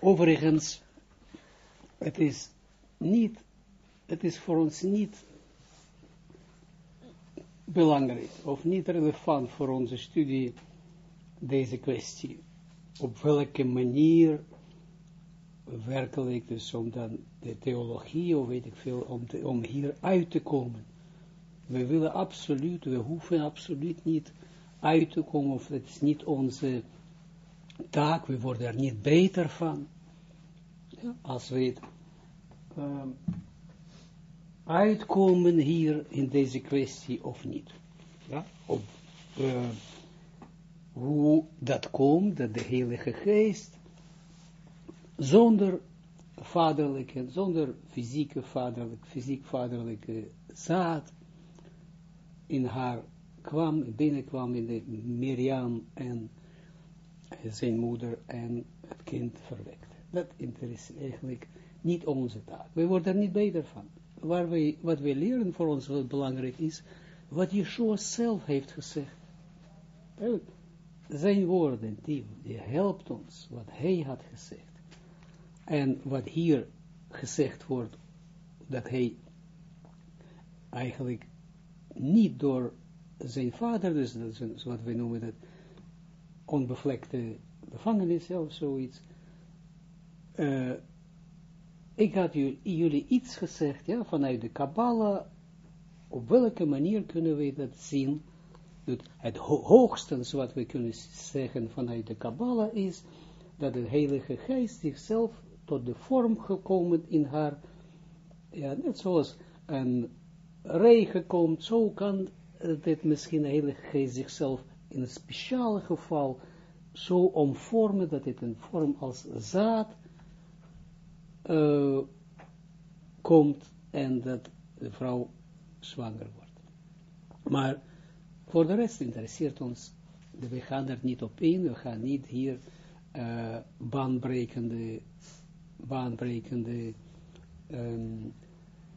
Overigens, het is niet, het is voor ons niet belangrijk of niet relevant voor onze studie deze kwestie. Op welke manier werkelijk, dus om dan de theologie, of weet ik veel, om, om hier uit te komen. We willen absoluut, we hoeven absoluut niet uit te komen, of het is niet onze taak, we worden er niet beter van. Ja, als we het um, uitkomen hier in deze kwestie of niet. Ja? Of, uh, hoe dat komt, dat de Heilige Geest zonder vaderlijke, zonder fysieke vaderlijke, fysiek vaderlijke zaad in haar kwam, binnenkwam in de Mirjam en zijn moeder en het kind verwekte. Dat is eigenlijk niet onze taak. We worden er niet beter van. Waar wij, wat wij leren voor ons wat belangrijk is, wat Yeshua zelf heeft gezegd. Zijn woorden, die, helpt ons, wat hij had gezegd. En wat hier gezegd wordt, dat hij eigenlijk niet door zijn vader, dus wat we noemen dat onbevlekte gevangenis of zoiets. Uh, ik had jullie iets gezegd, ja, vanuit de Kabbalah, op welke manier kunnen we dat zien? Dat het hoogste wat we kunnen zeggen vanuit de Kabbalah is, dat de Heilige Geest zichzelf tot de vorm gekomen in haar, ja, net zoals een regen komt, zo kan dit misschien de Heilige Geest zichzelf in een speciaal geval zo omvormen dat het een vorm als zaad uh, komt en dat de vrouw zwanger wordt. Maar voor de rest interesseert ons, we gaan er niet op in, we gaan niet hier uh, baanbrekende, baanbrekende um,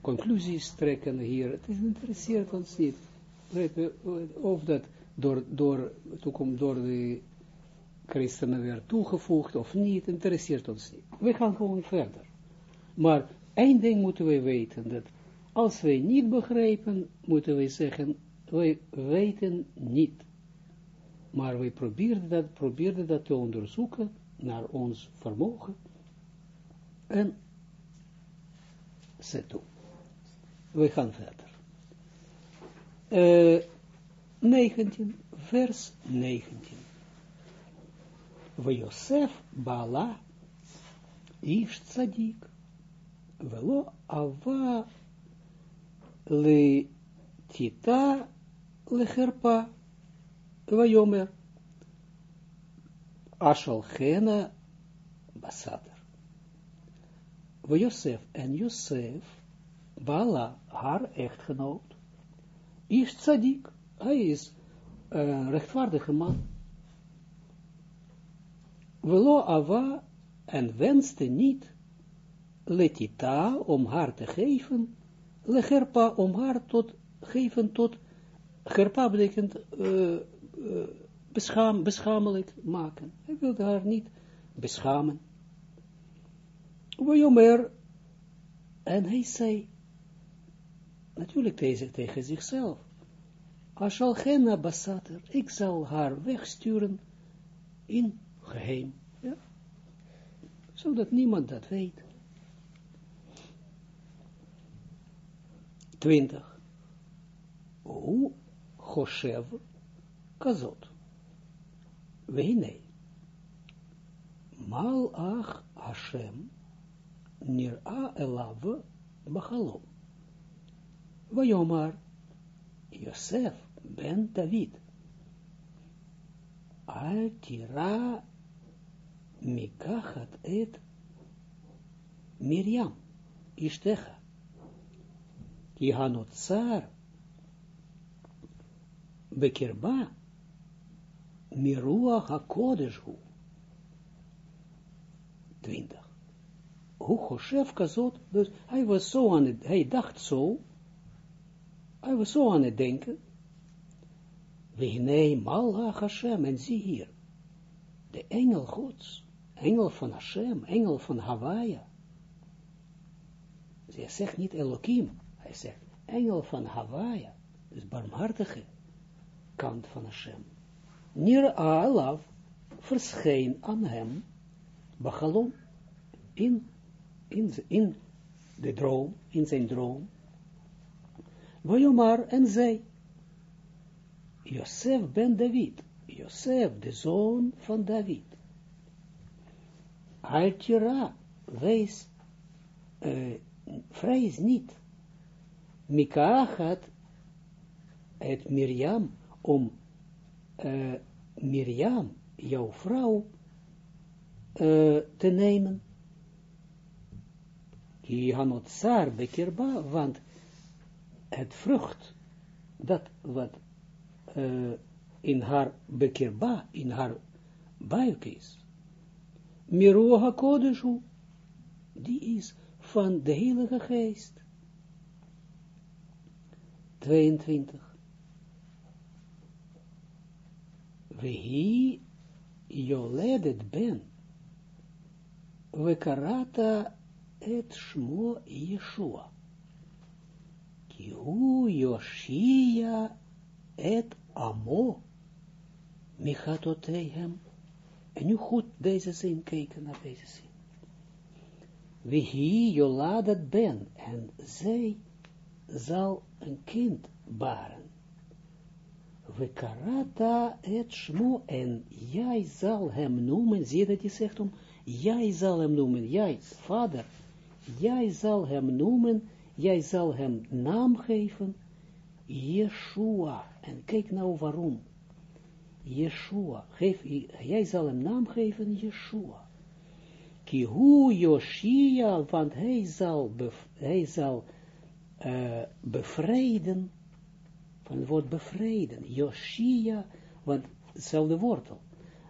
conclusies trekken hier. Het interesseert ons niet. Of dat door, door, door de christenen weer toegevoegd of niet, interesseert ons niet. We gaan gewoon verder. Maar één ding moeten we weten, dat als wij niet begrijpen, moeten we zeggen, wij weten niet. Maar wij probeerden dat, probeerden dat te onderzoeken naar ons vermogen. En zet toe. We gaan verder. Uh, 19, vers 19. We Bala, Ish Tzadik, Velo ava le tita lecherpa vayomer ashal gena basater. Yosef en Yosef, Bala, haar echtgenoot, is tzadik, hij is een rechtvaardige man. Velo ava en wenste niet letita, om haar te geven, legerpa, om haar tot, geven tot, gerpa betekent uh, uh, beschaam, beschamelijk maken. Hij wilde haar niet beschamen. Wajomer, en hij zei, natuurlijk tegen zichzelf, Ashal Gena Basater, ik zal haar wegsturen in geheim, ja? zodat niemand dat weet. 20. Hoe Hoshev kazot. Weine. Malach Hashem nira elav bachalom. Vayomar Yosef ben David. Altira, mikachat et Miriam, ishtecha. Ki bekirba Miruah hakodeshu. hu. 20. Hoe kazot, dus hij was zo aan het, hij dacht zo, hij was zo aan het denken, Wehnei Malach Hashem, en zie hier, de engel gods, engel van Hashem, engel van Hawaii. Hij zegt niet Elohim, hij zegt engel van Hawaii, dus barmhartige kant van Hashem. Nir Alav verscheen aan hem, Bachalom, in, in, in de droom, in zijn droom. Vajomar en zei, Josef ben David, Josef, de zoon van David. Altira, wees, uh, vrees niet. Mikaachat, het Miriam, om uh, Miriam, jouw vrouw, uh, te nemen. Ki hanotsar bekirba, want het vrucht, dat wat in haar bekirba, in haar buik is, Miroha Kodeshu, die is van de Heilige Geest. 22. Vehi Joledet ben, we karata et shmo Yeshua. Ki hu Yoshia et amo michatotehem. En nu goed deze zin kijken naar deze zin. Wie Joladet ben, en zij zal een kind baren. We karata et shmo, en jij zal hem noemen, zie dat hij zegt om, jij zal hem noemen, jij, vader, jij zal hem noemen, jij zal hem naam geven, Yeshua. En kijk nou waarom. Yeshua, geef, jij zal hem naam geven, Yeshua. Kihu Yoshia, want hij zal, hij zal uh, bevrijden, van het woord bevrijden, Yoshia, want hetzelfde wortel,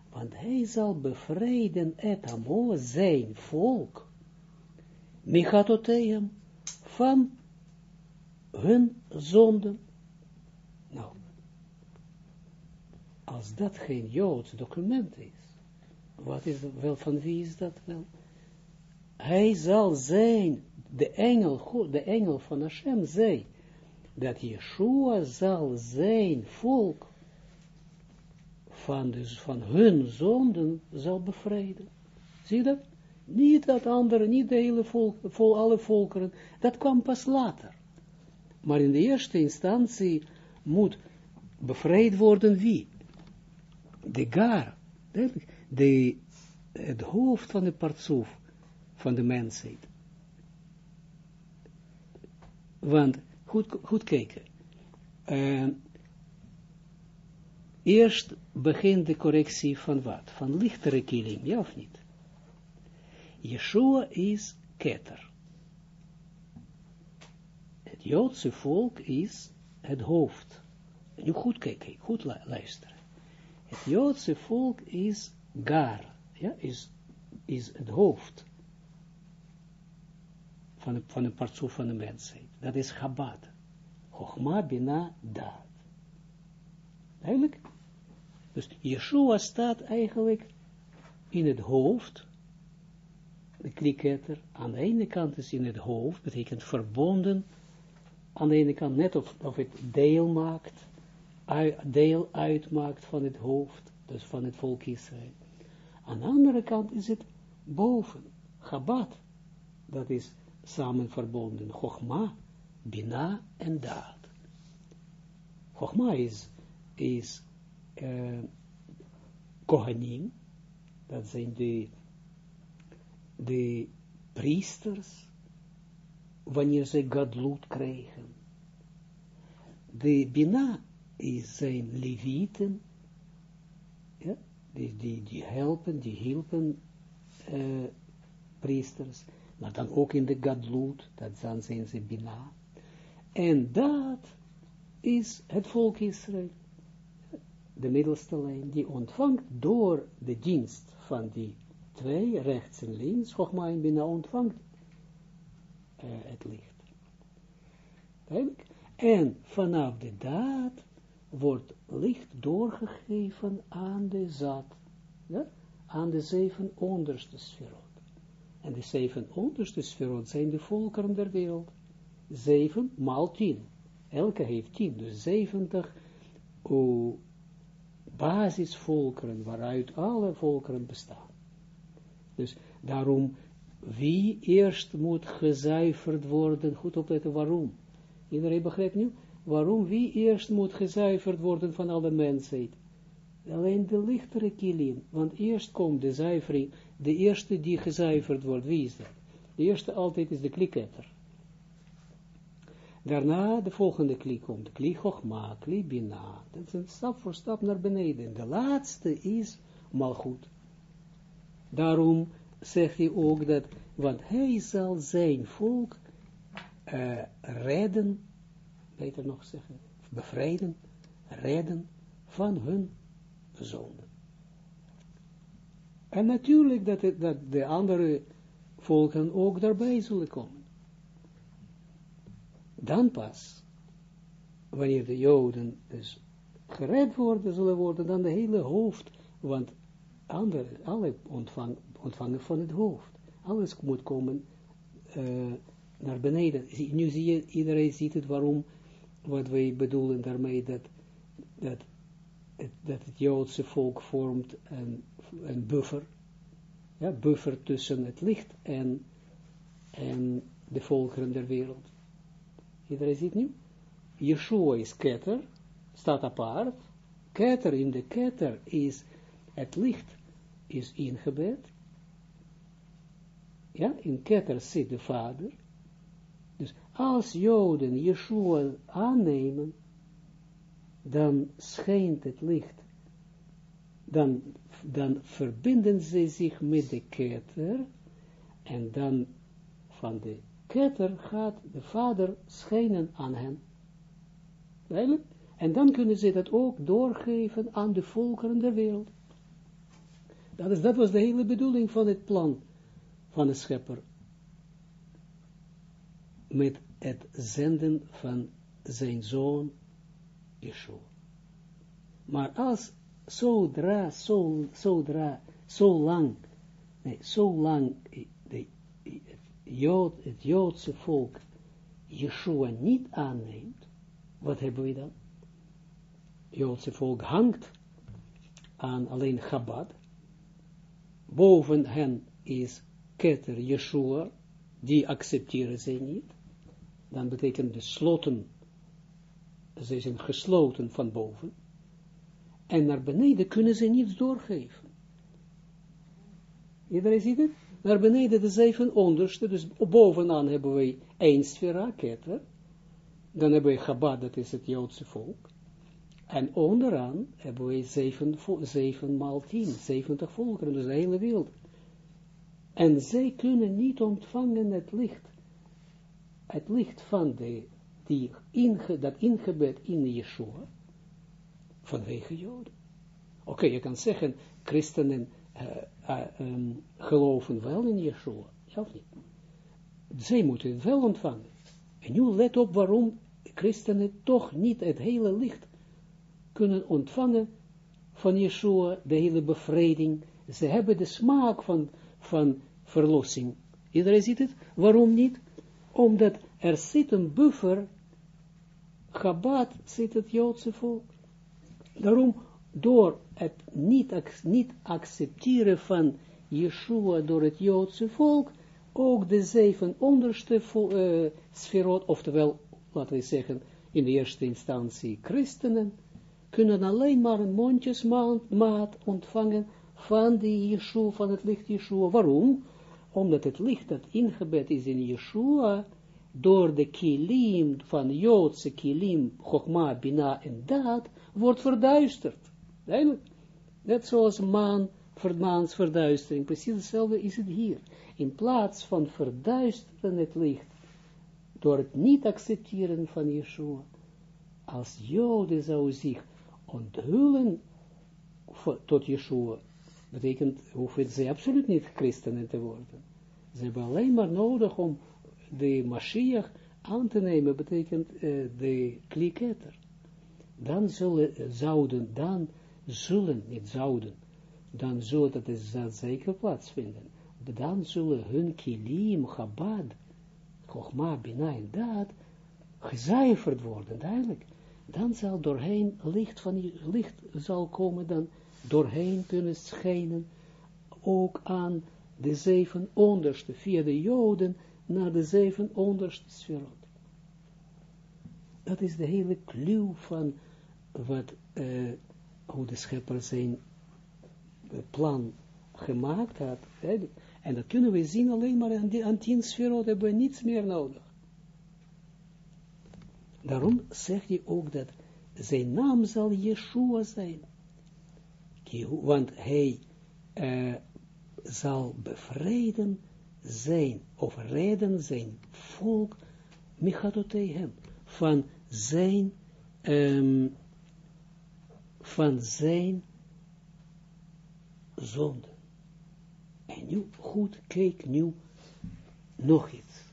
want hij zal bevrijden et amo, zijn volk, Michatoteum, van hun zonden. Nou, als dat geen Joods document is, wat is wel, van wie is dat wel? Hij zal zijn, de engel, de engel van Hashem zei, dat Yeshua zal zijn volk van, dus van hun zonden zal bevrijden. Zie je dat? Niet dat andere, niet de hele volk, vol alle volkeren, dat kwam pas later. Maar in de eerste instantie moet bevrijd worden wie? De gar, de, het hoofd van de partsoef van de mensheid. Want, goed, goed kijken. Uh, eerst begint de correctie van wat? Van lichtere kilim, ja of niet? Yeshua is ketter. Het Joodse volk is het hoofd. Nu goed kijken, goed luisteren. Het Joodse volk is gar, ja, is, is het hoofd van een, van een partsoef van de mensheid. Dat is Chabad. Chogma, Bina, Daad. Eigenlijk. Dus Yeshua staat eigenlijk in het hoofd, de kliketter, aan de ene kant is in het hoofd, betekent verbonden, aan de ene kant net of, of het deel maakt, deel uitmaakt van het hoofd, dus van het volk Israël. Aan de andere kant is het boven, Chabad, dat is samen verbonden, Chogma, Bina en Daad. Chogma is, is uh, Kohanim, dat zijn de, de priesters, wanneer ze Gadlut krijgen. De Bina is zijn levieten, ja, die, die, die helpen, die hielpen uh, priesters, maar dan ook in de Gadlut, dat zijn ze Bina. En dat is het volk Israël, de middelste lijn, die ontvangt door de dienst van die twee, rechts en links, Chogma en Bina, ontvangt uh, het licht. En vanaf de daad wordt licht doorgegeven aan de. Ja? aan de zeven onderste sferot. En de zeven onderste sferot zijn de volkeren der wereld. Zeven maal tien. Elke heeft tien, dus zeventig uh, basisvolkeren waaruit alle volkeren bestaan. Dus daarom, wie eerst moet gezuiverd worden, goed opletten waarom. Iedereen begrijpt nu? Waarom wie eerst moet gezuiverd worden van alle mensheid? Alleen de lichtere kilim, want eerst komt de zuivering, de eerste die gezuiverd wordt, wie is dat? De eerste altijd is de kliketter. Daarna de volgende klik komt, kli chokma, kli bina. Dat is een stap voor stap naar beneden. De laatste is malgoed. Daarom zegt hij ook dat, want hij zal zijn volk uh, redden, beter nog zeggen, bevrijden, redden van hun zonde. En natuurlijk dat, het, dat de andere volken ook daarbij zullen komen. Dan pas, wanneer de Joden dus gered worden, zullen worden, dan de hele hoofd, want andere, alle ontvang, ontvangen van het hoofd. Alles moet komen uh, naar beneden. Nu zie je, iedereen ziet het waarom, wat wij bedoelen daarmee, dat, dat, dat het Joodse volk vormt een, een buffer, ja, buffer tussen het licht en, en de volkeren der wereld. Iedereen ziet nu? Yeshua is ketter, staat apart. Ketter in de ketter is het licht is ingebed. Ja, in ketter zit de vader. Als Joden Yeshua aannemen, dan schijnt het licht. Dan, dan verbinden ze zich met de ketter en dan van de ketter gaat de vader schijnen aan hen. En dan kunnen ze dat ook doorgeven aan de volkeren der wereld. Dat, is, dat was de hele bedoeling van het plan van de schepper. Met het zenden van zijn zoon Yeshua. Maar als zodra, zo, zodra, zo lang, nee, zo lang de, Jood, het Joodse volk Yeshua niet aanneemt, wat hebben we dan? Joodse volk hangt aan alleen Chabad. Boven hen is Keter Yeshua, die accepteren zij niet. Dan betekent de sloten, ze zijn gesloten van boven. En naar beneden kunnen ze niets doorgeven. Iedereen ziet het? naar beneden de zeven onderste, dus bovenaan hebben wij één sfera, ketter, dan hebben we Chabad, dat is het Joodse volk, en onderaan hebben wij zeven, zeven maal tien, zeventig volkeren, dus de hele wereld. En zij kunnen niet ontvangen het licht, het licht van de, die dat ingebed in Yeshua, vanwege Joden. Oké, je kan zeggen, christenen uh, um, geloven wel in Yeshua, ja of niet? Zij moeten het wel ontvangen. En nu let op waarom christenen toch niet het hele licht kunnen ontvangen van Yeshua, de hele bevrijding. Ze hebben de smaak van, van verlossing. Iedereen ziet het? Waarom niet? Omdat er zit een buffer, Chabad zit het Joodse volk. Daarom door het niet, niet accepteren van Yeshua door het Joodse volk, ook de zeven onderste uh, sferot, oftewel, laten we zeggen, in de eerste instantie christenen, kunnen alleen maar een mondjesmaat ontvangen van die Yeshua, van het licht Yeshua. Waarom? Omdat het licht dat ingebed is in Yeshua, door de kilim van Joodse kilim, Chokma, Bina en Daad, wordt verduisterd. Duidelijk. Net zoals maan, maansverduistering, precies hetzelfde is het hier. In plaats van verduisteren het licht, door het niet accepteren van Yeshua, als Joden zou zich onthullen tot Yeshua, betekent, hoeven ze absoluut niet christenen te worden. Ze hebben alleen maar nodig om de Mashiach aan te nemen, betekent uh, de kliketter. Dan zullen, zouden, dan zullen, niet zouden, dan zo dat is dat zeker plaatsvinden. Dan zullen hun kilim, chabad, chogma, bina en daad, gezuiverd worden, duidelijk. Dan zal doorheen licht van licht zal komen, dan doorheen kunnen schijnen, ook aan de zeven onderste, via de joden, naar de zeven onderste sferot. Dat is de hele clue van wat, uh, hoe de schepper zijn plan gemaakt had. En dat kunnen we zien alleen maar aan, die, aan tien sferot, hebben we niets meer nodig. Daarom zegt hij ook dat zijn naam zal Yeshua zijn. Want hij uh, zal bevrijden zijn, of zijn volk, hem, van zijn, um, van zijn zonde. En nu, goed, kijk nu nog iets.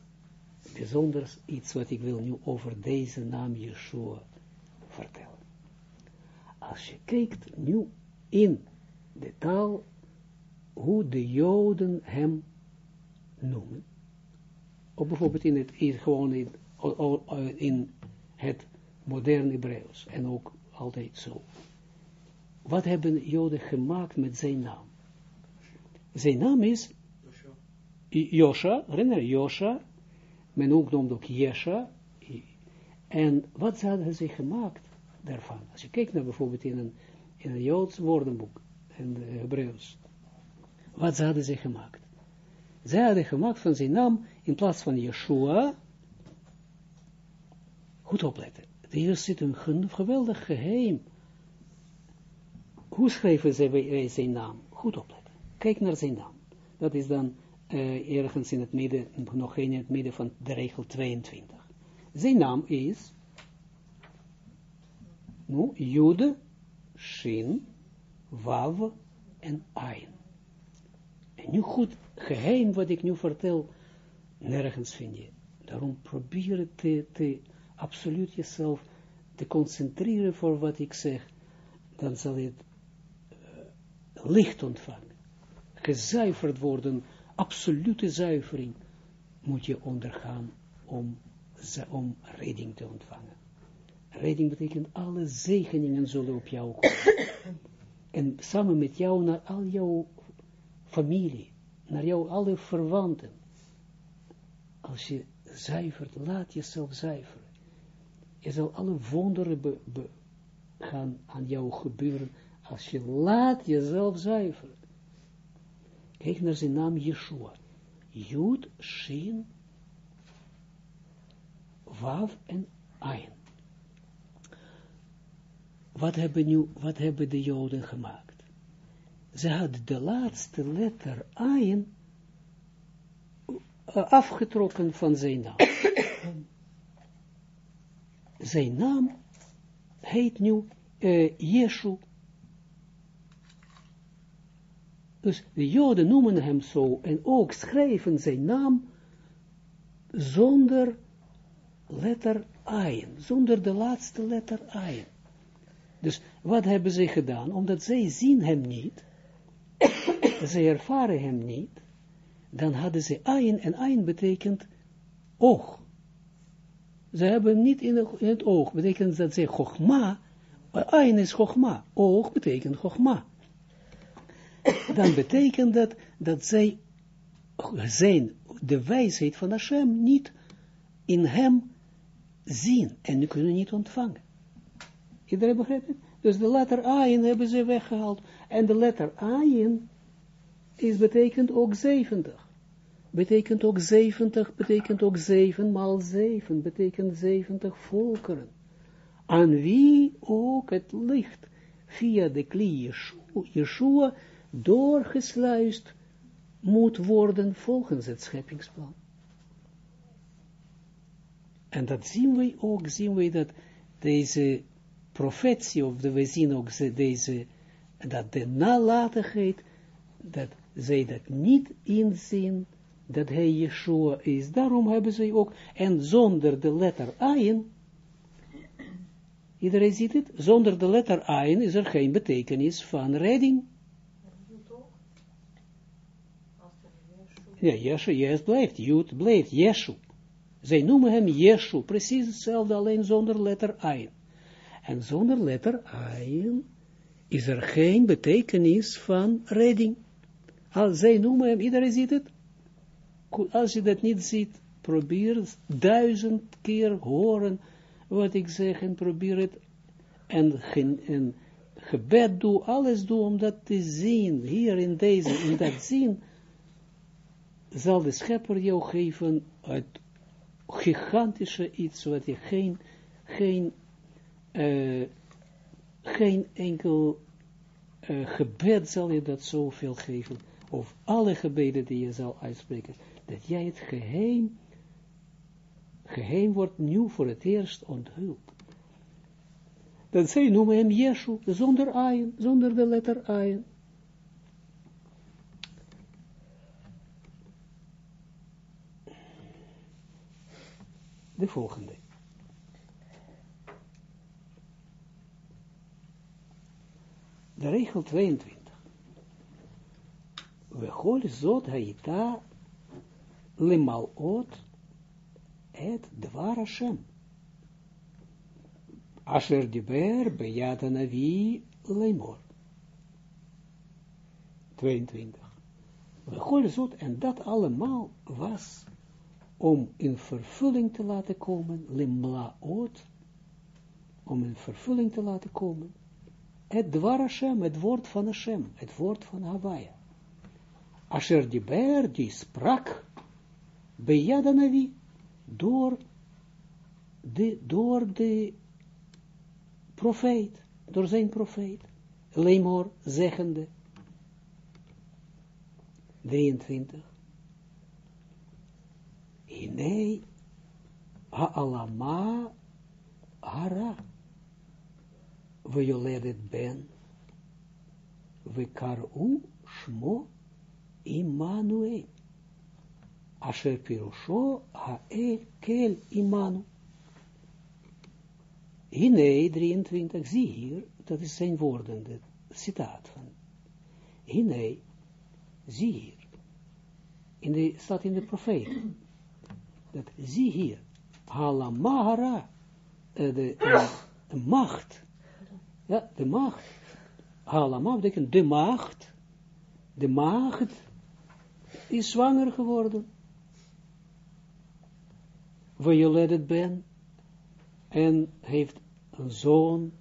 Bijzonders iets wat ik wil nu over deze naam Yeshua vertellen. Als je kijkt nu in de taal, hoe de Joden hem noemen. Of bijvoorbeeld in het, gewoon in, in het moderne Hebreeuws. En ook altijd zo. Wat hebben Joden gemaakt met zijn naam? Zijn naam is Josha, herinner Josha, men ook noemt ook Jesha. En wat hadden ze gemaakt daarvan? Als je kijkt naar bijvoorbeeld in een, in een Joods woordenboek, in de Hebreeuws, wat hadden ze gemaakt? Zij hadden gemaakt van zijn naam, in plaats van Yeshua, goed opletten, hier zit een geweldig geheim. Hoe schrijven ze zijn naam? Goed opletten. Kijk naar zijn naam. Dat is dan uh, ergens in het midden, nog in het midden van de regel 22. Zijn naam is, nu, Jude, Shin, Wav en Ain. En nu goed, geheim wat ik nu vertel, nergens vind je. Daarom probeer te, te absoluut jezelf te concentreren voor wat ik zeg, dan zal het uh, licht ontvangen. Gezuiverd worden, absolute zuivering moet je ondergaan om, om redding te ontvangen. Redding betekent alle zegeningen zullen op jou komen. en samen met jou naar al jouw familie, naar jou alle verwanten. Als je zuivert, laat jezelf zuiveren. Je zal alle wonderen gaan aan jou gebeuren als je laat jezelf zuiveren. Kijk naar zijn naam Yeshua. Jud, Shin, Wav en Ayn. Wat hebben, nu, wat hebben de Joden gemaakt? Ze hadden de laatste letter Ayn uh, afgetrokken van zijn naam. zijn naam heet nu uh, Yeshu. Dus de Joden noemen hem zo en ook schrijven zijn naam zonder letter Ayn, zonder de laatste letter Ayn. Dus wat hebben ze gedaan? Omdat zij zien hem niet, zij ervaren hem niet, dan hadden ze Ayn en Ayn betekent oog. Ze hebben niet in, het oog, betekent dat zij Chogma, Ayn is Chogma, oog betekent Chogma. Dan betekent dat dat zij zijn, de wijsheid van Hashem niet in hem zien en kunnen niet ontvangen. Iedereen begrijpt het? Dus de letter Ayin hebben ze weggehaald. En de letter Ayin is betekent ook 70. Betekent ook 70, betekent ook 7 maal 7, betekent 70 volkeren. Aan wie ook het licht via de klie Yeshua, doorgesluist moet worden volgens het scheppingsplan. En dat zien we ook, zien we dat deze profetie, of de, we zien ook deze, dat de nalatigheid, dat zij dat niet inzien, dat hij Yeshua is. Daarom hebben zij ook, en zonder de letter Ayin, iedereen ziet het, zonder de letter Ayin is er geen betekenis van redding. Ja, Yeshua, yes, blijft, Jud blijft, Yeshua. Zij noemen hem Yeshua, precies hetzelfde, alleen zonder letter Ayin. En zonder letter Ayin is er geen betekenis van redding. Als zij noemen hem, iedereen ziet het. Als je dat niet ziet, probeer duizend keer horen wat ik zeg en probeer het en, en gebed doe, alles doe om dat te zien, hier in deze, in dat zien, zal de schepper jou geven het gigantische iets, wat je geen, geen, uh, geen enkel uh, gebed zal je dat zoveel geven, of alle gebeden die je zal uitspreken, dat jij het geheim, geheim wordt nu voor het eerst onthuld. Dat zij noemen hem Yeshu, zonder ayin, zonder de letter ayin. De volgende. De regel 22. We holen zot haita lemalot et dvar Hashem. Asher diber bejat anavi leimor. 22. We gooien zot en dat allemaal was om in vervulling te laten komen, limlaot, om in vervulling te laten komen, het dwar Hashem, het woord van Hashem, het woord van Hawaii. Asher diber, die sprak, bejad anavi, door de, door de profeet, door zijn profeet, Lemor zeggende, 23, Hinei ha'alama hara, ויולדת ben, וקראו שמו עמנואל, אשר פירושו האל כל עמנו. Hine 23, zie hier, dat is zijn woorden, het citaat van. Hine, zie hier. In de, staat in de profeet. Dat zie hier. Halamahara, uh, de, de macht. ja, de macht. Halama betekent de macht. De macht is zwanger geworden. Het ben. En heeft een zoon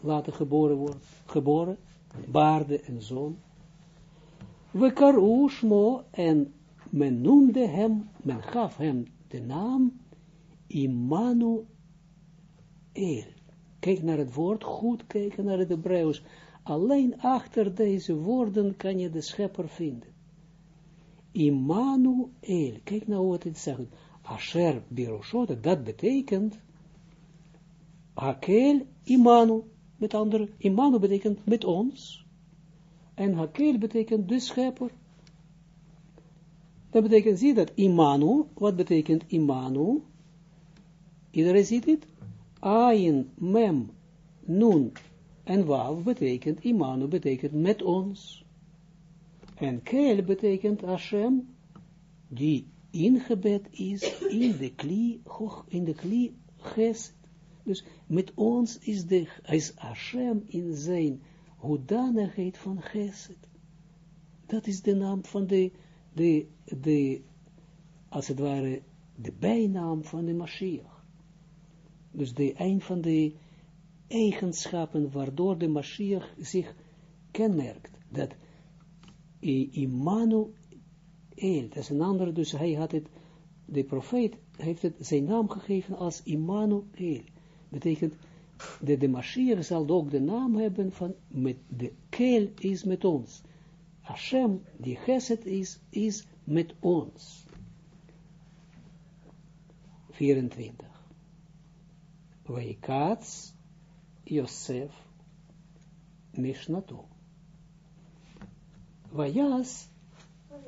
laten geboren worden, geboren, baarde een zoon. We karushmo en men noemde hem, men gaf hem de naam Immanuel. Kijk naar het woord, goed kijken naar het Hebreeuws. Alleen achter deze woorden kan je de schepper vinden. Immanuel, kijk nou wat het zegt. Asher Biroshot, dat betekent Hakel Imanu, met andere, Imanu betekent met ons, en Hakel betekent de schepper. Dat betekent, zie dat, Imanu, wat betekent Imanu? Iedereen ziet het? Ayin, Mem, Nun en Wav betekent, Imanu betekent met ons. En Kel betekent Hashem, die ingebed is in de kli, in de kli ges dus met ons is, de, is Hashem in zijn hoedanigheid van Geset. Dat is de naam van de, de, de, als het ware, de bijnaam van de Mashiach. Dus de een van de eigenschappen waardoor de Mashiach zich kenmerkt. Dat Immanuel, dat is een ander, dus hij had het, de profeet heeft het zijn naam gegeven als Immanuel betekent, de, de Mashiach zal ook de naam hebben van, met de keel is met ons. Hashem, die geset is, is met ons. 24. Weikats Yosef Mishnato. Vayas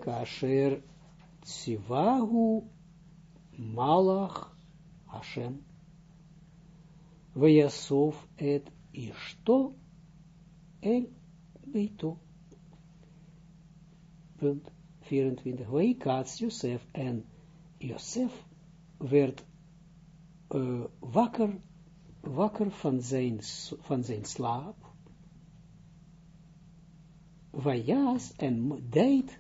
kasher tsivahu malach Hashem Vejasov et ishto el beito. Punt. 24. Wei kaats Josef en Josef werd uh, wakker, wakker van zijn, van zijn slaap. Vajas en deed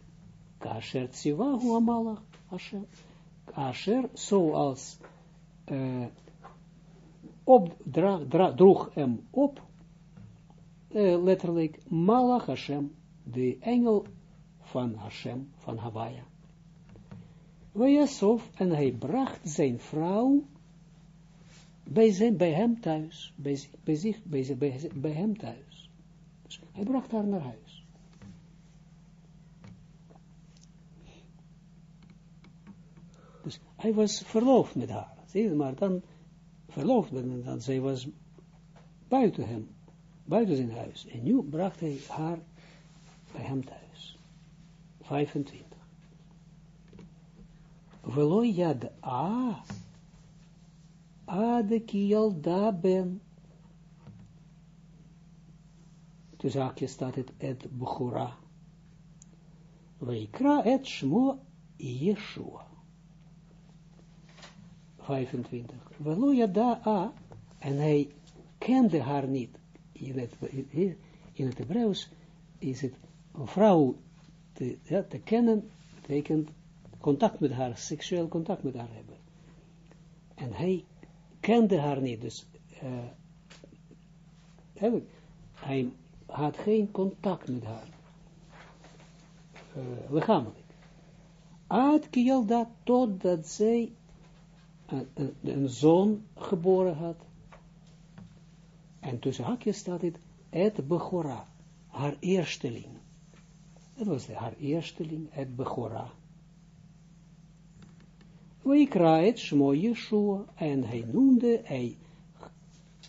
kasher tsivahu amalach Hashem. Kasher, zoals uh, op, droeg hem op, uh, letterlijk, Malach Hashem, de engel van Hashem, van Hawaii. Wajasof, en hij bracht zijn vrouw bij, zijn, bij hem thuis, bij, zich, bij, bij, bij hem thuis. Dus hij bracht haar naar huis. Dus hij was verloofd met haar. Zie je, maar dan verloofd met hem, dan zij was buiten hem, buiten zijn huis. En nu bracht hij haar bij hem thuis. 25. Velo yad a, a de kiel da ben. Dus haakje staat het et Bechora. Weikra et shmo Yeshua. 25. Velo yada a, en hij kende haar niet. In het, in het is het vrouw te, ja, te kennen, betekent contact met haar, seksueel contact met haar hebben. En hij kende haar niet, dus uh, hij had geen contact met haar, uh, lichamelijk. Ad dat totdat zij een, zoon geboren had. En tussen hakjes staat het, het Bechora, haar eersteling. Dat was haar eersteling, het Bechora. Wij kraait Shmo Yeshua, en hij noemde, hij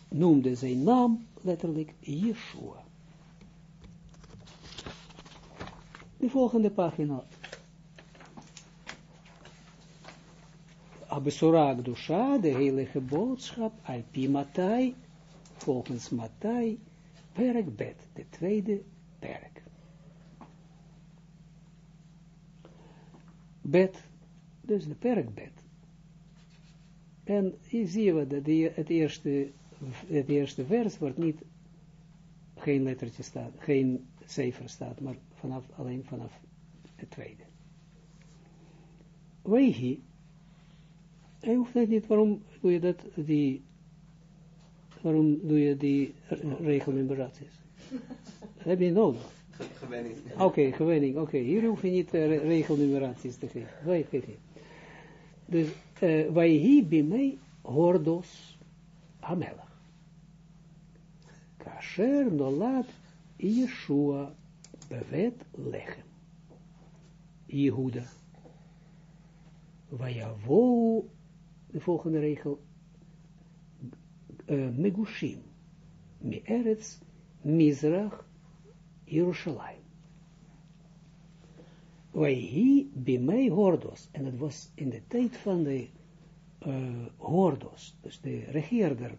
noemde zijn naam, letterlijk, Yeshua. De volgende pagina. Abesora Gdusha, de heilige boodschap, Alpi Matai, volgens Matai, perk bet, de tweede perk. Bet, dus de perkbed. En hier zie je dat die, het, eerste, het eerste vers wordt niet, geen lettertje staat, geen cijfer staat, maar vanaf, alleen vanaf het tweede. Wehi, hij hoeft het niet, waarom doe je dat, die, waarom doe je die regelnumeraties? heb je nodig. Gewenning. Oké, okay, gewenning, oké. Okay. Hier hoef je niet uh, regelnumeraties te geven. Wij geven. Dus, hier bij mij hordos hamelach. Kasher nolad Yeshua bevet lechem. Jehuda. Vajavo, de volgende regel, uh, Megushim, Meeretz, Mizrach, Jerusalem. Wij hier bij mij Hordos, en het was in de tijd van de uh, Hordos, dus de regeerder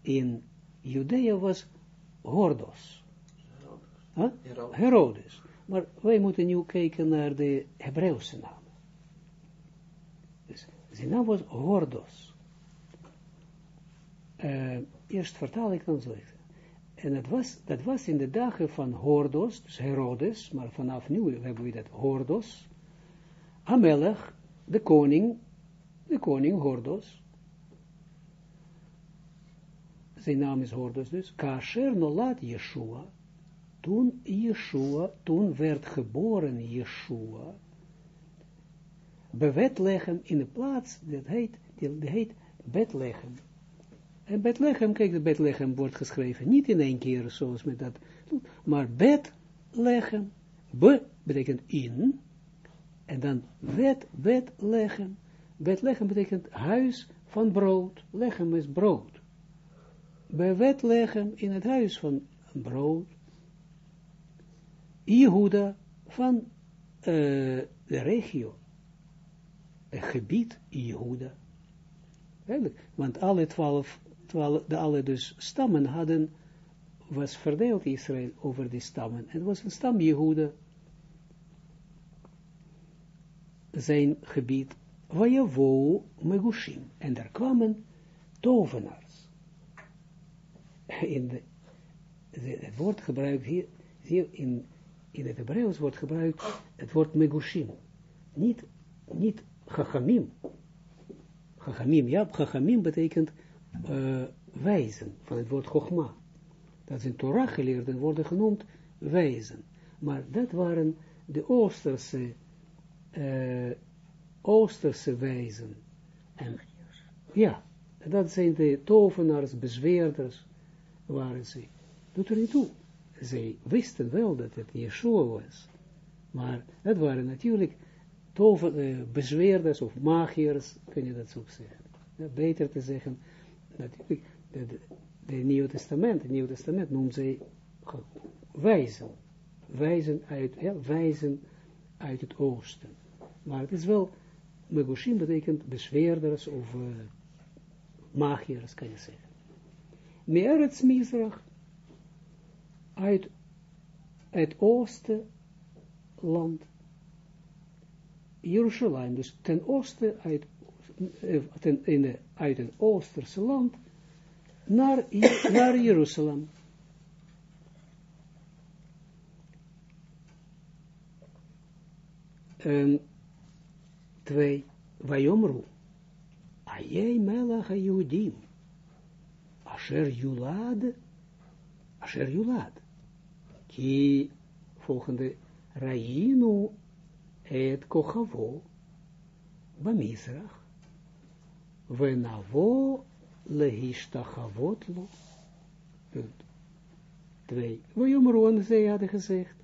in Judea was Hordos. Huh? Herodes. Herodes. Maar wij moeten nu kijken naar de Hebreeuwse naam. Dus zijn naam was Hordos. Uh, eerst vertaal ik dan zo. En dat was, dat was in de dagen van Hordos, dus Herodes, maar vanaf nu hebben we dat Hordos. Amelech, de koning, de koning Hordos. Zijn naam is Hordos dus. Kasher nolat Yeshua. Toen Yeshua, toen werd geboren Yeshua. Bewetlegem in de plaats, dat heet, dat heet Betlegem. En Bethlehem, kijk, Bethlehem wordt geschreven, niet in één keer zoals met dat, maar Bethlehem, be betekent in, en dan wet, Bethlehem, Bethlehem betekent huis van brood, lechem is brood. Bij Bethlehem in het huis van brood, Jehuda van uh, de regio, het gebied Jehuda. Want alle twaalf de alle dus stammen hadden, was verdeeld Israël over die stammen. Het was een stam Jehuda. zijn gebied, Vajavo Megushim. En daar kwamen tovenaars. In de, het woord gebruikt hier, hier in, in het Hebreeuws wordt gebruikt het woord Megushim. Niet, niet Chachamim. Chachamim, ja, Chachamim betekent uh, wijzen, van het woord Chogma. Dat in Torah geleerden worden genoemd wijzen. Maar dat waren de Oosterse, uh, Oosterse wijzen. En, ja, dat zijn de tovenaars, bezweerders, waren ze. Doet er niet toe. Zij wisten wel dat het Yeshua was. Maar het waren natuurlijk toven, uh, bezweerders of magiërs, kun je dat zo zeggen. Ja, beter te zeggen, natuurlijk, de Nieuwe Testament, het Nieuwe Testament noemt zij wijzen. Wijzen uit, ja, wijzen uit het oosten. Maar het is wel, Megushim betekent bezweerders of uh, magiërs, kan je zeggen. Meeretz Mizrach, uit het oosten land, Jeruzalem, dus ten oosten uit, ten, in uit een oosterse land, naar, naar Jeruzalem. Um, twee, Vayomru, Ayei Melach HaYudim, Asher Yulad, Asher Yulad, ki, volgende, Rayinu et Kochavo, Bamizrach, Venavo lehishtachavot lo. Punt. Twee. Waarom zij hadden gezegd,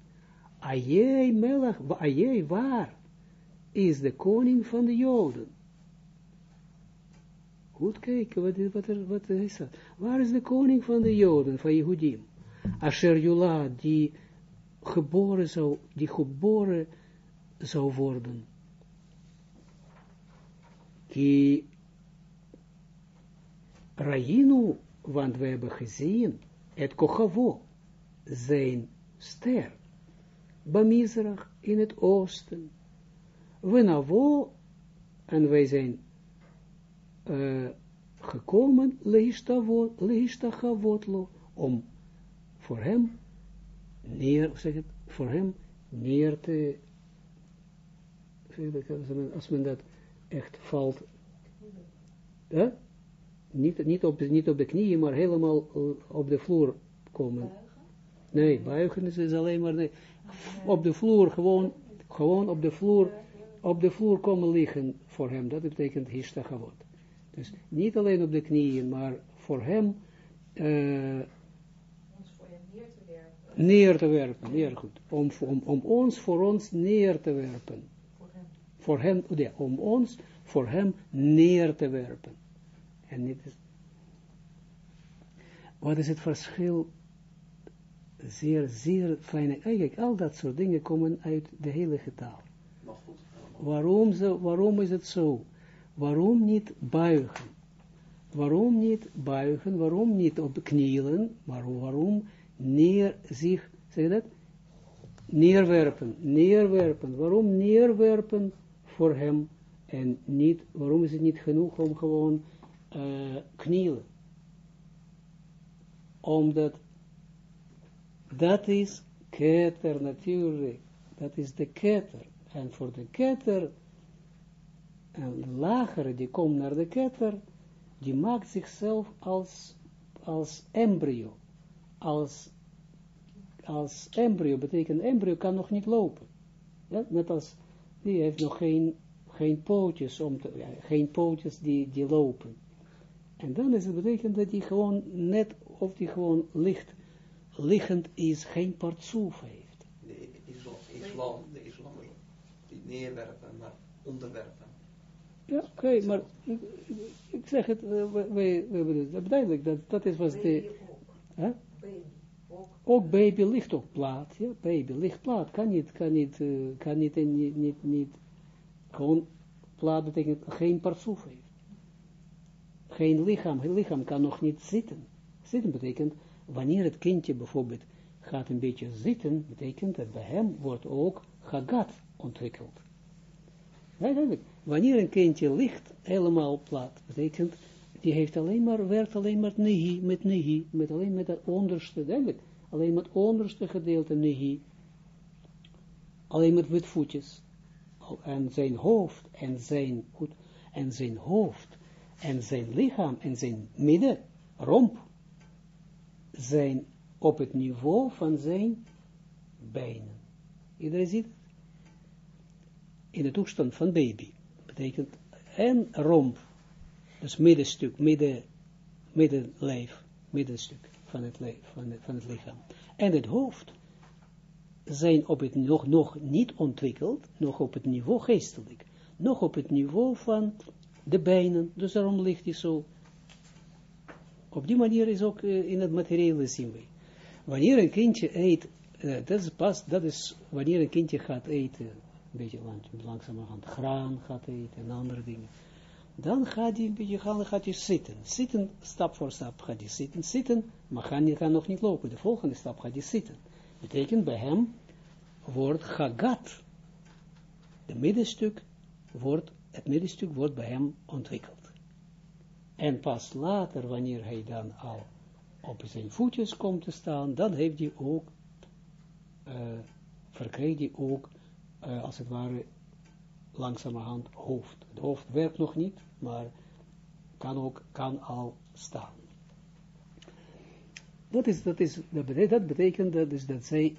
Ajei melach, Ajei waar is de koning van de Joden? Goed kijken, wat, er, wat is dat? Waar is de koning van de Joden, van Jehudim? Asher Jula, die geboren zou, die geboren zou worden. Die Rainu, want we hebben gezien, het Kochavo, zijn ster, Bamizrach in het oosten. We navo, en wij zijn uh, gekomen, leishtachavotlo, om voor hem neer, zeg het, voor hem neer te, als men dat echt valt, hè? Niet, niet, op, niet op de knieën, maar helemaal op de vloer komen. Nee, buigen is, is alleen maar, nee, op de vloer, gewoon, gewoon op de vloer, op de vloer komen liggen voor hem, dat betekent hishtagavot. Dus niet alleen op de knieën, maar voor hem, uh, neer te werpen, neer goed, om, om, om ons, voor ons neer te werpen. Voor hem. Voor hem, ja, om ons, voor hem neer te werpen. En niet is, wat is het verschil? Zeer, zeer fijne, eigenlijk al dat soort dingen komen uit de heilige taal. Waarom, waarom is het zo? Waarom niet buigen? Waarom niet buigen? Waarom niet op knielen? Maar waarom neer zich, zeg je dat? Neerwerpen, neerwerpen. Waarom neerwerpen voor hem? En niet, waarom is het niet genoeg om gewoon uh, knielen. Omdat dat is keter natuurlijk. Dat is de keter. En voor de keter, een lagere die komt naar de keter, die maakt zichzelf als, als embryo. Als, als embryo betekent embryo kan nog niet lopen. Net als, die heeft nog geen, geen pootjes, om te, geen pootjes die, die lopen. En dan is het betekent dat hij gewoon net, of die gewoon licht, liggend is, geen partsoef heeft. De islam, islam, de islam, die neerwerpen, maar onderwerpen. Ja, oké, okay, maar ik, ik, zeg het, uh, wij, hebben het duidelijk, dat, dat is wat de... Huh? Ook baby ligt op plaat, ja, baby ligt plaat, kan niet, kan niet, uh, kan niet, niet, niet, niet, gewoon plaat betekent geen partsoef heeft geen lichaam, het lichaam kan nog niet zitten. Zitten betekent, wanneer het kindje bijvoorbeeld gaat een beetje zitten, betekent dat bij hem wordt ook hagat ontwikkeld. Wanneer een kindje ligt helemaal plat, betekent, die heeft alleen maar, werkt alleen maar nehi, met nehi, met alleen met het onderste, duidelijk, alleen met het onderste gedeelte nehi, alleen met wit voetjes, en zijn hoofd, en zijn, goed, en zijn hoofd, en zijn lichaam, en zijn midden, romp, zijn op het niveau van zijn benen. Iedereen ziet het? In de toestand van baby. Betekent en romp, dus middenstuk, midden, middenlijf, middenstuk van het, van, van het lichaam. En het hoofd zijn op het nog, nog niet ontwikkeld, nog op het niveau geestelijk, nog op het niveau van de benen, dus daarom ligt hij zo. Op die manier is ook uh, in het materiële zien. Wanneer een kindje eet, uh, dat is pas, dat is wanneer een kindje gaat eten, een beetje lang, langzamerhand graan gaat eten en andere dingen, dan gaat hij een beetje gaan, gaat hij zitten. Zitten, stap voor stap gaat hij zitten, zitten, maar gaan, gaat nog niet lopen. De volgende stap gaat hij zitten. Betekent bij hem wordt gagat, de middenstuk wordt, het middenstuk wordt bij hem ontwikkeld. En pas later, wanneer hij dan al op zijn voetjes komt te staan, dan heeft hij ook, uh, verkrijgt hij ook, uh, als het ware, langzamerhand hoofd. Het hoofd werkt nog niet, maar kan ook, kan al staan. Dat, is, dat, is, dat, betekent, dat dat, dus dat zij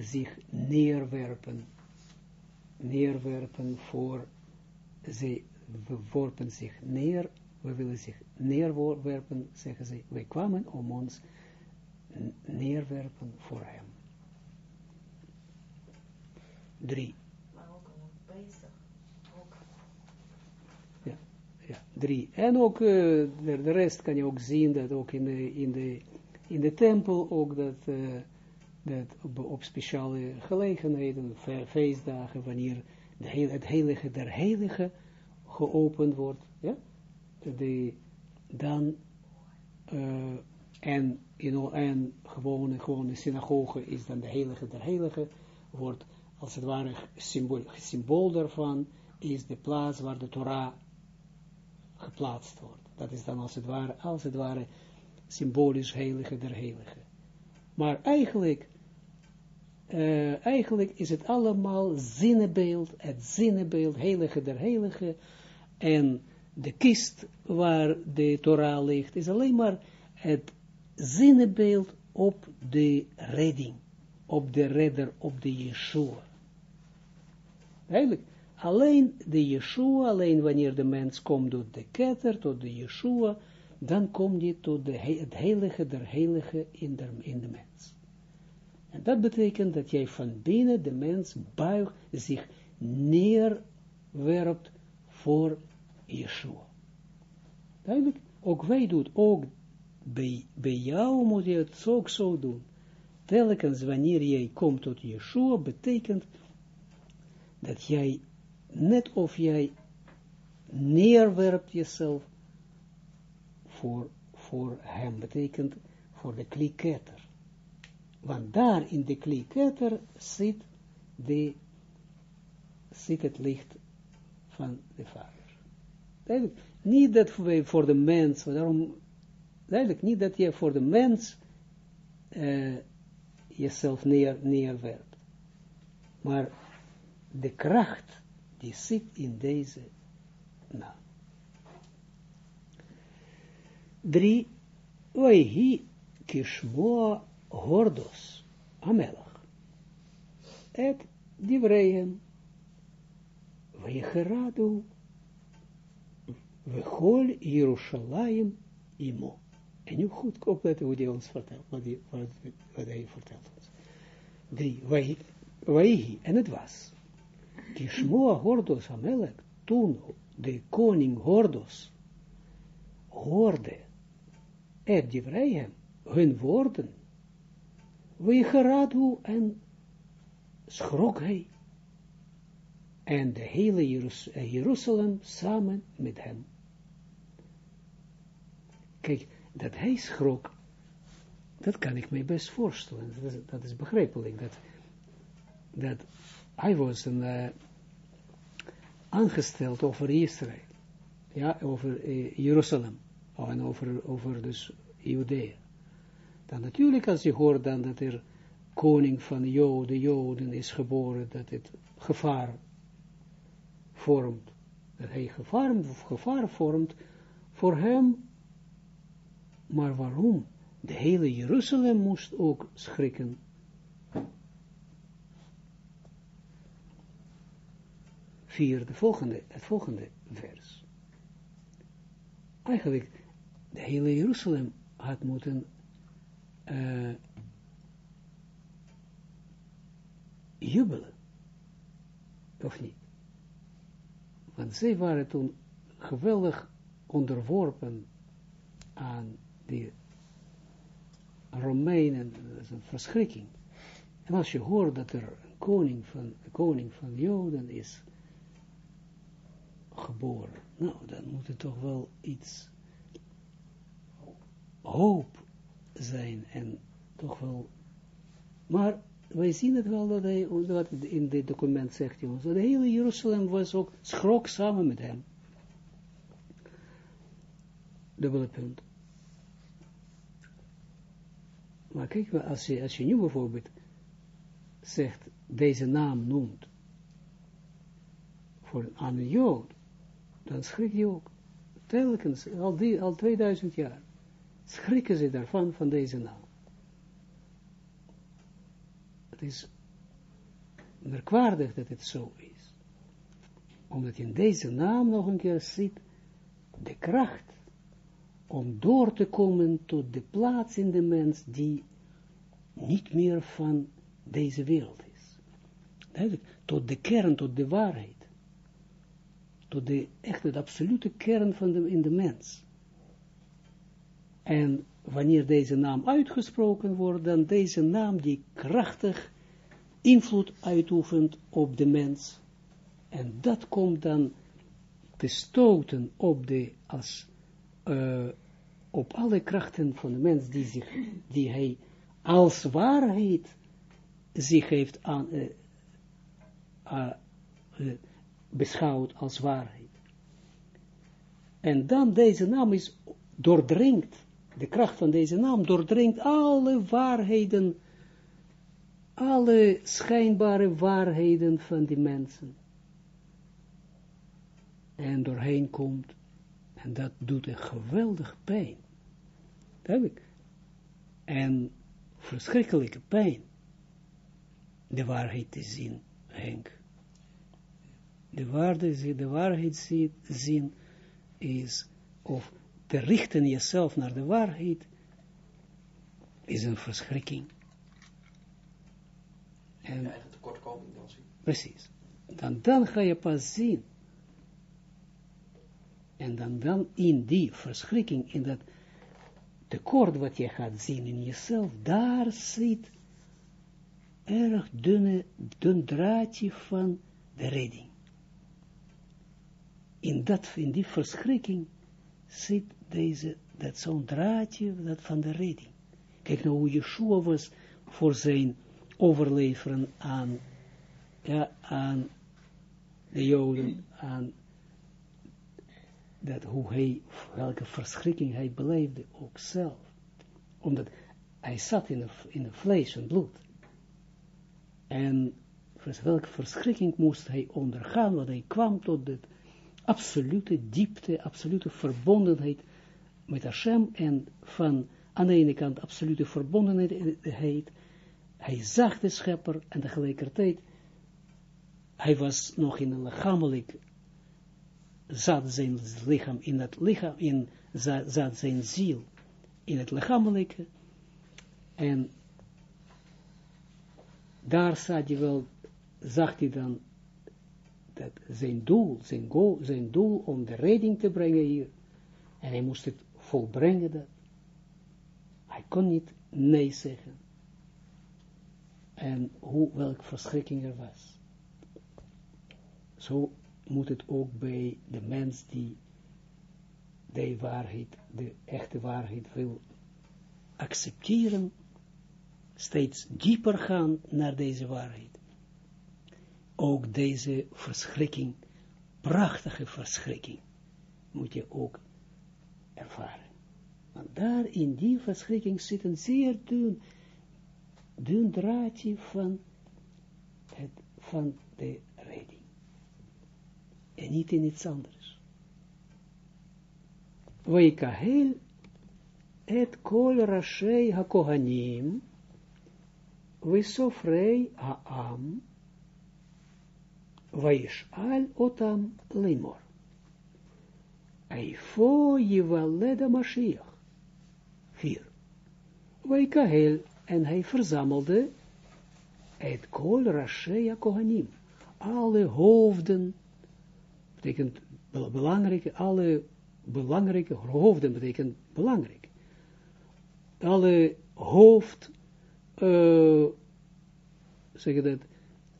zich neerwerpen, neerwerpen voor, zij worpen zich neer, we willen zich neerwerpen, zeggen ze, wij kwamen om ons neerwerpen voor hem. Drie. Maar ook bezig. Ook. Ja, ja, drie. En ook uh, de, de, rest kan je ook zien, dat ook in de, in de, in de tempel, ook dat, uh, dat op, op, speciale gelegenheden, feestdagen, wanneer de het heilige der heilige geopend wordt, ja, de, dan, uh, en, in, en gewone, gewone synagoge is dan de heilige der heilige, wordt als het ware symbool, symbool daarvan, is de plaats waar de Torah geplaatst wordt. Dat is dan als het ware, als het ware, symbolisch heilige der heilige. Maar eigenlijk, uh, eigenlijk is het allemaal zinnebeeld, het zinnebeeld, heilige der heilige, en de kist waar de Torah ligt, is alleen maar het zinnebeeld op de redding, op de redder, op de Yeshua. Eigenlijk, alleen de Yeshua, alleen wanneer de mens komt tot de ketter, tot de Yeshua, dan komt hij tot het heilige der heilige in in de mens. Dat betekent dat jij van binnen de mens buigt, zich neerwerpt voor Yeshua. Duidelijk? Ook wij doen, ook bij, bij jou moet je het ook zo doen. Telkens wanneer jij komt tot Yeshua, betekent dat jij, net of jij neerwerpt jezelf voor, voor hem, betekent voor de kliketter. Want daar in de kliketter zit, het licht van de Vader. niet dat voor de mens, daarom, duidelijk niet dat je voor de mens uh, jezelf neer, neerwerpt. Maar de kracht die zit in deze naam. Drie, Oihi kishmoa hordos, amelach. Et divrehem, wegeradu, wechol Jerusalem imo. En nu goed opletten hoe hij ons vertelt, wat, wat, hij vertelt ons. Drie, Waihi, en het was. Kishmoa Hordos Amelek, toen de koning Hordos hoorde et divreihem, hun woorden, wie geradu en schrok hij, en de hele Jeruz Jeruzalem samen met hem. Kijk, dat hij schrok, dat kan ik me best voorstellen, dat is, dat is begrijpelijk, dat, dat hij was een, uh, aangesteld over Israël. Ja, over eh, Jeruzalem. En over, over dus Judea. Dan natuurlijk als je hoort dan dat er koning van Joden, Joden is geboren, dat het gevaar vormt. Dat hij gevaar, gevaar vormt voor hem. Maar waarom? De hele Jeruzalem moest ook schrikken. Vier, de volgende, het volgende vers. Eigenlijk, de hele Jeruzalem had moeten uh, jubelen. Of niet? Want zij waren toen geweldig onderworpen aan die Romeinen, dat is een verschrikking. En als je hoort dat er een koning van, een koning van Joden is geboren, nou, dan moet het toch wel iets hoop zijn en toch wel, maar wij zien het wel dat hij, wat in dit document zegt, jongens, dat de hele Jeruzalem was ook schrok samen met hem. Dubbele punt. Maar kijk, als je, als je nu bijvoorbeeld zegt, deze naam noemt, voor aan een Jood, dan schrik je ook. Telkens, al, die, al 2000 jaar, schrikken ze daarvan, van deze naam. Het is merkwaardig dat het zo is. Omdat in deze naam nog een keer ziet de kracht om door te komen tot de plaats in de mens die niet meer van deze wereld is. tot de kern, tot de waarheid. Tot de echte, absolute kern van de, in de mens. En wanneer deze naam uitgesproken wordt, dan deze naam die krachtig invloed uitoefent op de mens. En dat komt dan te stoten op de, als, uh, op alle krachten van de mens die, zich, die hij als waarheid zich heeft aan, uh, uh, beschouwd als waarheid. En dan deze naam is doordringt de kracht van deze naam doordringt alle waarheden, alle schijnbare waarheden van die mensen. En doorheen komt, en dat doet een geweldig pijn. Dat heb ik. En verschrikkelijke pijn. De waarheid te zien, Henk. De, waarde, de waarheid zien is, of te richten jezelf naar de waarheid, is een verschrikking. En je eigen tekortkoming dan zien. Precies. Dan, dan ga je pas zien. En dan, dan in die verschrikking, in dat tekort wat je gaat zien in jezelf, daar zit erg dunne, dun draadje van de redding. In, dat, in die verschrikking zit deze, dat zo'n draadje dat van de redding. Kijk nou hoe Yeshua was voor zijn overleveren aan, ja, aan de Joden, aan dat hoe hij, welke verschrikking hij beleefde, ook zelf. Omdat hij zat in de, in de vlees en bloed. En welke verschrikking moest hij ondergaan, want hij kwam tot het absolute diepte, absolute verbondenheid met Hashem en van aan de ene kant absolute verbondenheid, hij zag de schepper en tegelijkertijd, hij was nog in een lichamelijk, zat zijn lichaam in het lichaam, in, zat zijn ziel in het lichamelijke, en daar zat hij wel, zag hij dan dat zijn doel, zijn, goal, zijn doel om de redding te brengen hier, en hij moest het volbrengen dat. Hij kon niet nee zeggen. En hoe, welke verschrikking er was. Zo moet het ook bij de mens die de waarheid, de echte waarheid wil accepteren, steeds dieper gaan naar deze waarheid. Ook deze verschrikking prachtige verschrikking moet je ook ervaren. Want daar in die verschrikking zit een zeer dun, dun draadje van, het, van de redding. En niet in iets anders. Waikahel et kol rashei ha-kohanim visofrei ha-am al otam limor. Eifo yivaleda Mashiach. Vier. Waikahel, en hij verzamelde het kol rashea kohanim. Alle hoofden, betekent belangrijke, alle belangrijke hoofden betekent belangrijk. Alle hoofd, uh, zeg dat,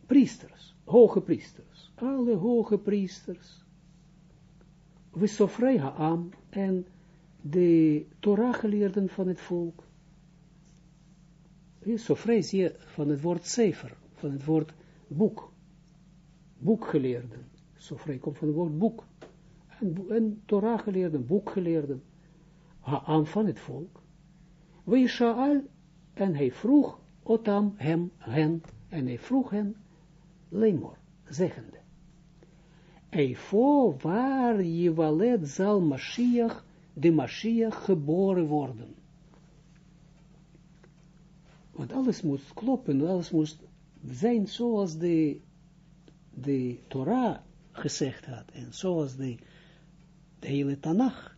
priesters, hoge priesters, alle hoge priesters, we sofrei ha'am, en de Torah geleerden van het volk. Sofrei zie van het woord sefer, van het woord boek. Boekgeleerden. Sofrei komt van het woord boek. En, en Torah geleerden, boekgeleerden. Ha'am van het volk. We Sha'al, en hij vroeg Otam hem, hen, en hij vroeg hen, Lemor, zeggende. Eifo waar Jewalet zal Mashiach, de Mashiach geboren worden. Want alles moest kloppen, alles moest zijn zoals de, de Torah gezegd had, en zoals de, de hele Tanach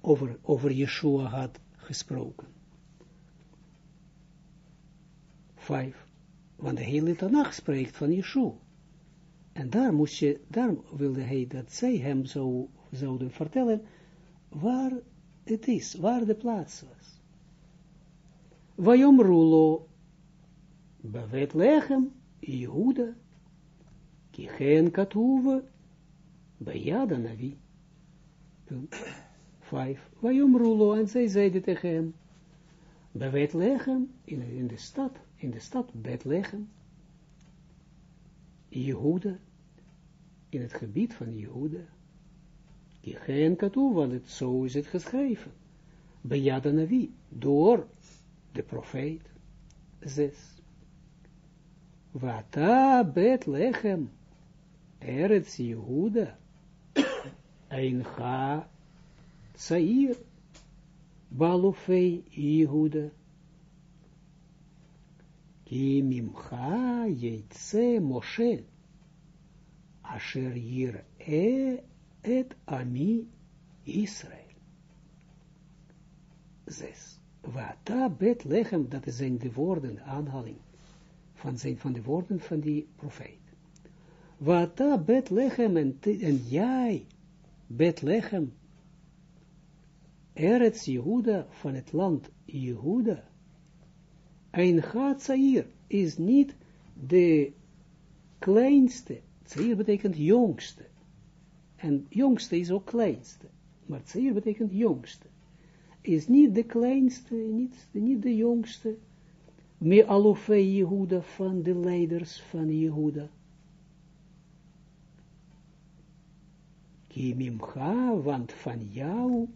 over, over Yeshua had gesproken. Vijf. Want de hele Tanach spreekt van Yeshua. En daar moest je, daar wilde hij dat zij hem zo, zouden vertellen waar het is, waar de plaats was. Vayom Rulo, Bevet Lechem, Jehuda, Kichen Katuve, Bejada Navi. Vijf. Vayom Rulo, en zij zeiden tegen hem, Bevet Lechem, in, in de stad, in de stad Bethlehem, Jehuda, in het gebied van Jehuda, die geen katoe, want het, zo is het geschreven. Navi, door de profeet, zes. Vata Bethlehem, Eretz Jehuda, Eincha Tsair, Balufei Jehuda, Mimcha jeitze Moshe, asher yir e et ami Israël. Zes. Wata bet lechem, dat zijn de woorden, de aanhaling van, zijn, van de woorden van die profeet. Wata bet lechem, en, en jij, Eretz Jehuda, van het land Jehuda, een Gatsair is niet de kleinste. Tsair betekent jongste. En jongste is ook kleinste. Maar Tsair betekent jongste. Is niet de kleinste, niet, niet de jongste. Me alofe Jehuda van de leiders van Jehuda. Kimimcha, want van jou,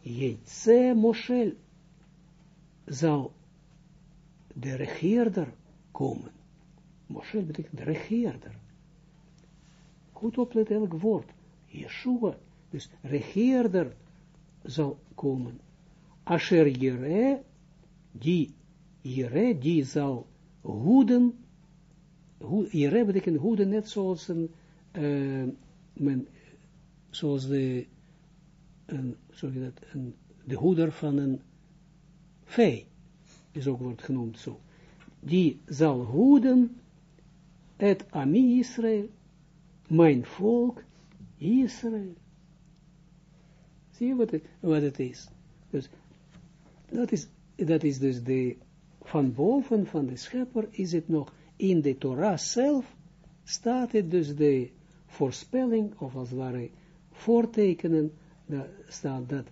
Jeitze Moshel, zal de regeerder komen. Moshe betekent regeerder. Goed opletten elk woord. Yeshua, dus regeerder zal komen. Asher Jere, die Jere, die zal hoeden, Jere betekent hoeden net zoals een, uh, men, zoals de, een, sorry, dat, de hoeder van een vee is ook wordt genoemd zo, die zal hoeden het Ami Israël, mijn volk Israël. Zie je wat het, wat is? Dus dat is, dat is dus de, van boven van de schepper is het nog, in de Torah zelf staat het dus de voorspelling, of als het ware voortekenen, daar staat dat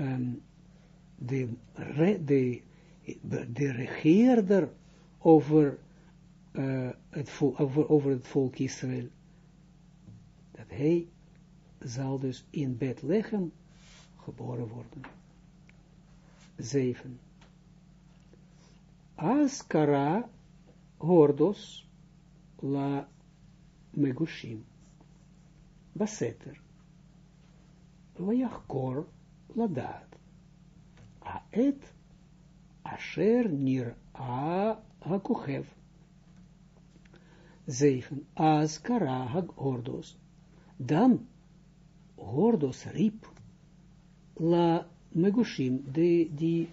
um, de, de de regeerder over, uh, het volk, over, over het volk Israël. Dat hij zal dus in Bethlehem geboren worden. 7. Askara hordos la megushim baseter vayachkor ladat aet asher nir a hakochev 7. Askara hordos dan hordos riep la megushim, de, die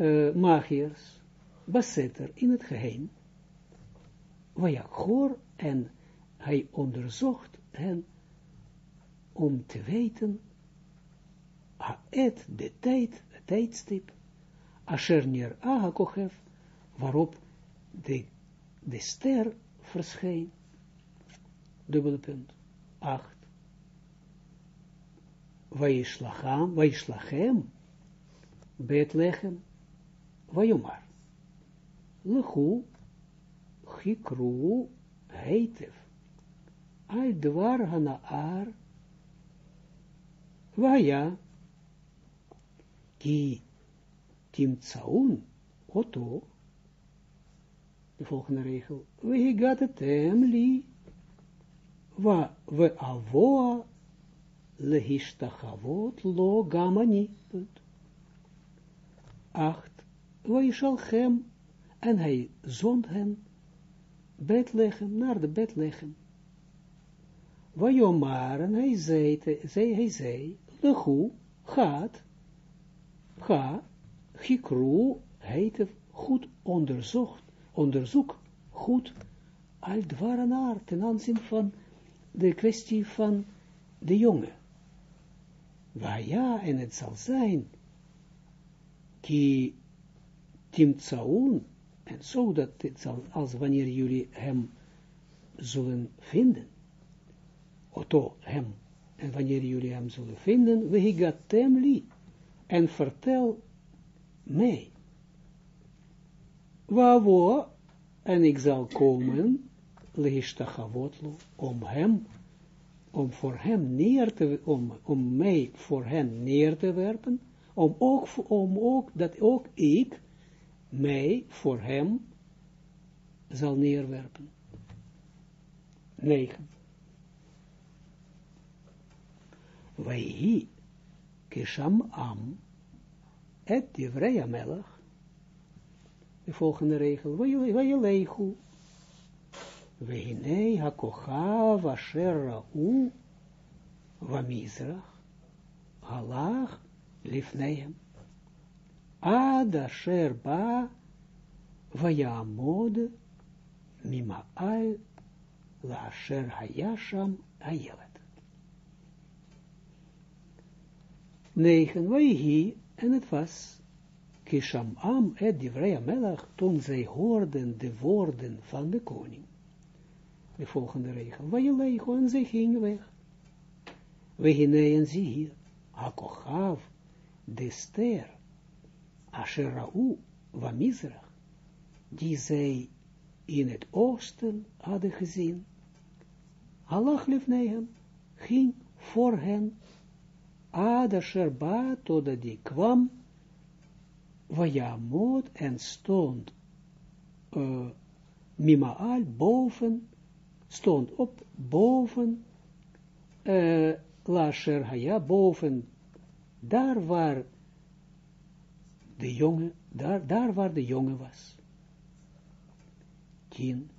uh, basetter in het geheim, Wajachor, en hij onderzocht hen om te weten, het, de tijd, het tijdstip, asher nir ahakochef, waarop de, de ster verscheen, dubbele punt, acht, Vaishlacham, Vaishlachem, Betlechem, Vayomar. Lechu, Chikru, Heitev, Al dwar hanaar, Vaya, Ki, Timtsaun, Oto, de volgende regel, Vehigatetem li, Va, Ve avoa, lehishtachavot lo gamani. Acht. Waishalchem. En hij zond hen Betlechem, naar de Betlechem. Wajomar, en hij zei, hij zei, lechu, gaat, ga, hikru, heet goed onderzocht, onderzoek, goed, al dwaranar, ten aanzien van de kwestie van de jongen. Waar ja, en het zal zijn, ki timtsaun, en zo dat het zal, als wanneer jullie hem zullen vinden, Otto, hem, en wanneer jullie hem zullen vinden, vehigatem li, en vertel mij, waar en ik zal komen, lehishtachavotlo, om hem om voor hem neer te, om, om mij voor hen neer te werpen, om ook, om ook, dat ook ik mij voor hem zal neerwerpen. 9. Wij kisham am, et divreya melech, de volgende regel, wij leichu, Veinei hakochav asher ra'u vamizrach halach lifnehem. Ad asher ba vayamod mima'al asher hayasham ayelet. Negen, hi en het was Kisham Am et Divrei Melach, toen zij hoorden de woorden van de koning de volgende regel. Wajelego en zij ging weg. We en zie hier. Hakochav, de ster, Asherau, Wamizrach, die zij in het oosten hadden gezien. Allah lefnehem ging voor hen, Ada Sherba, totdat die kwam, Vajamot en stond uh, Mimaal boven stond op boven, uh, Lasher Haya, boven, daar waar de jongen, daar, daar waar de jongen was. Tien.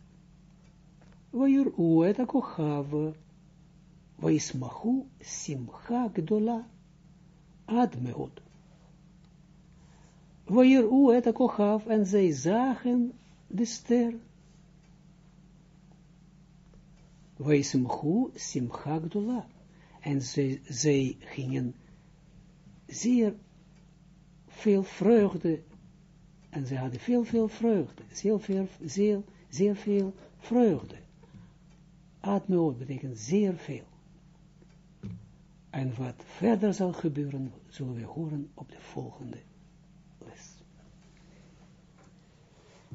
Vayur et akochava, vaismachu simcha gdola, ad meod. Vayur et akochav, en zij zagen de ster, Weismchu simcha gdola. En zij, zij gingen zeer veel vreugde, en ze hadden veel, veel vreugde, zeer veel, zeer, zeer veel vreugde. Admeot betekent zeer veel. En wat verder zal gebeuren, zullen we horen op de volgende